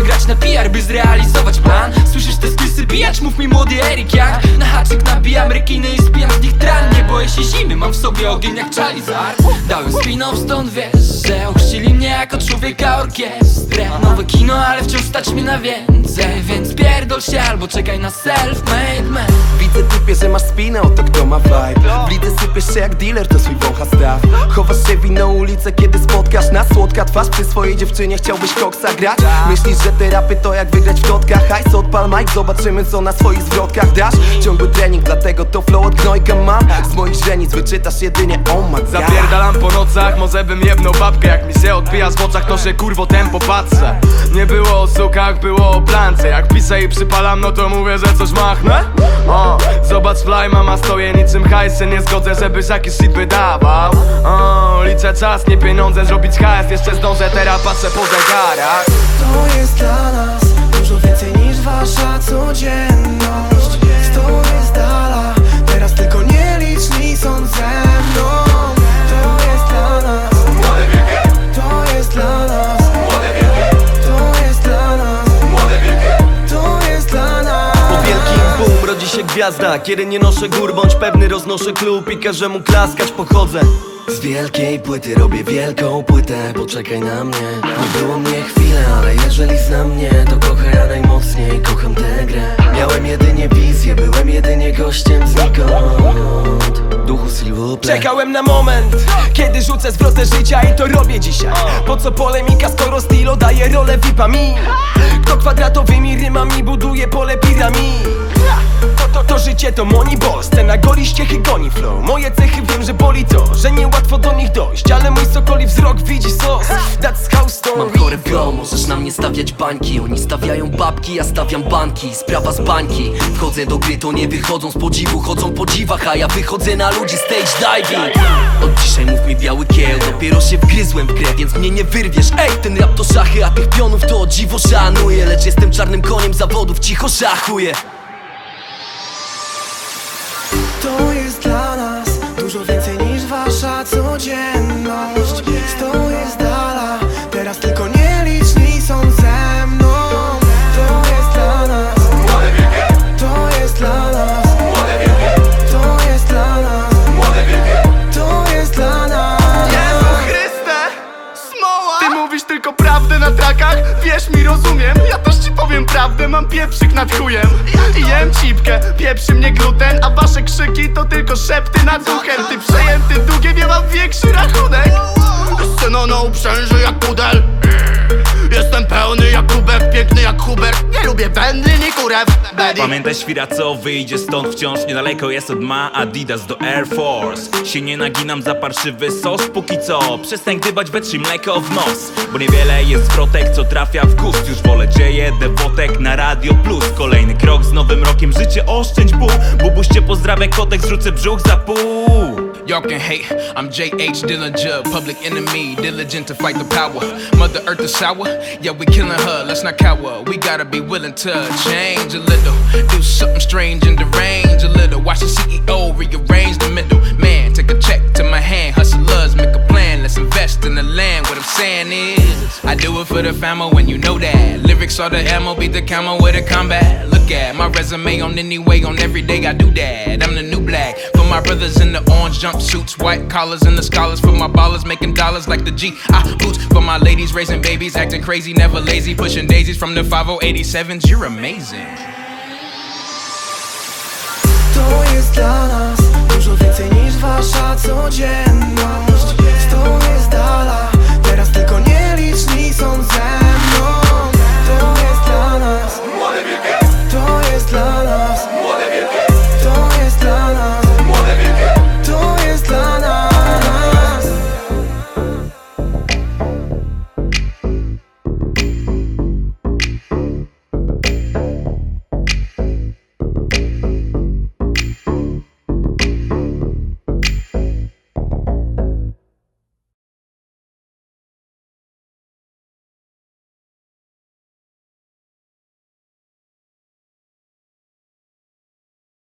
stać na PR, by zrealizować plan. Słyszysz te skillsy bijacz, mów mi młody Erik jak? Na haczyk nabijam rekiny i spijam z nich tran Nie boję się zimy, mam w sobie ogień jak Charizard. Dałem spin-off stąd wiesz, że ochrzcili mnie jako człowieka orkiestrę Kino, ale wciąż stać mnie na więcej. Więc pierdol się albo czekaj na self-made man. Widzę typie, że masz spinę, oto kto ma vibe. Blidy sypiesz się jak dealer, to swój wącha staw. Chowasz się w inną ulicę, kiedy spotkasz nas Słodka twarz przy swojej dziewczynie, chciałbyś koksa grać? Myślisz, że te rapy to jak wygrać w totkach Hajs odpal mic, zobaczymy co na swoich zwrotkach dasz. Ciągły trening, dlatego to flow od gnojka mam. Z moich źrenic wyczytasz jedynie oh my god Zapierdalam po nocach, może bym jebnął babkę. Jak mi się odbija z w oczach, to się kurwo tempo patrzę Nie było o sukach, było o plance. Jak pisę i przypalam, no to mówię, że coś machnę. O, Zobacz fly, mama stoję niczym hajsy Nie zgodzę, żebyś jakiś shit wydawał. O, Liczę czas, nie pieniądze, zrobić hajs. Jeszcze zdążę, teraz patrzę po zegarach. To jest dla nas dużo więcej niż wasza gwiazda Kiedy nie noszę gór, bądź pewny roznoszę klub I każdemu klaskać pochodzę. Z wielkiej płyty robię wielką płytę Poczekaj na mnie. Nie było mnie chwilę, ale jeżeli zna mnie To kocha ja najmocniej, kocham tę grę. Miałem jedynie wizję, byłem jedynie gościem znikąd. Duchu Silver Play. Czekałem na moment, kiedy rzucę zwrotę życia i to robię dzisiaj. Po co polemika, skoro stilo daje rolę VIP-a mi? Kto kwadratowymi rymami buduje pole piramid to, to, życie to moneyball, scena goli, ściechy goni flow. Moje cechy wiem, że boli to, że niełatwo do nich dojść. Ale mój sokoli wzrok widzi sos, that's how story Mam chore flow, możesz na mnie stawiać bańki. Oni stawiają babki, ja stawiam banki. Sprawa z bańki. Wchodzę do gry, to nie wychodzą z podziwu. Chodzą po dziwach, a ja wychodzę na ludzi stage diving. Od dzisiaj mów mi biały kieł. Dopiero się wgryzłem w grę, więc mnie nie wyrwiesz. Ej, ten rap to szachy, a tych pionów to dziwo szanuję. Lecz jestem czarnym koniem zawodów, cicho szachuję tylko prawdę na trakach, wiesz mi, rozumiem Ja też ci powiem prawdę, mam pieprzyk nad chujem I jem cipkę, pieprzy mnie gluten A wasze krzyki to tylko szepty nad duchem Ty Hubert Nie lubię wędry ni kurew Betty Pamiętaj świra co wyjdzie stąd wciąż. Niedaleko jest od ma Adidas do Air Force. Się nie naginam za parszywy sos. Póki co przestań gdybać wetrzyj mleko w nos. Bo niewiele jest zwrotek co trafia w gust. Już wolę dzieje dewotek na Radio Plus. Kolejny krok z nowym rokiem. Życie oszczędź ból Bubuście pozdrawia kotek zrzucę brzuch za pół Y'all can hate, I'm JH Dillinger, public enemy, diligent to fight the power. Mother Earth is sour, yeah, we killing her, let's not cower. We gotta be willing to change a little, do something strange and derange a little. Watch the CEO rearrange the middle. Man, take a check to my hand, hustlers, make a plan, let's invest in the land. What I'm saying is, I do it for the famo when you know that. Lyrics are the ammo, beat the camo with a combat. Look at my resume on any way, on every day I do that. I'm the my brothers in the orange jumpsuits, white collars, and the scholars for my ballers making dollars like the G. I boots for my ladies raising babies, acting crazy, never lazy, pushing daisies from the 5087s. You're amazing.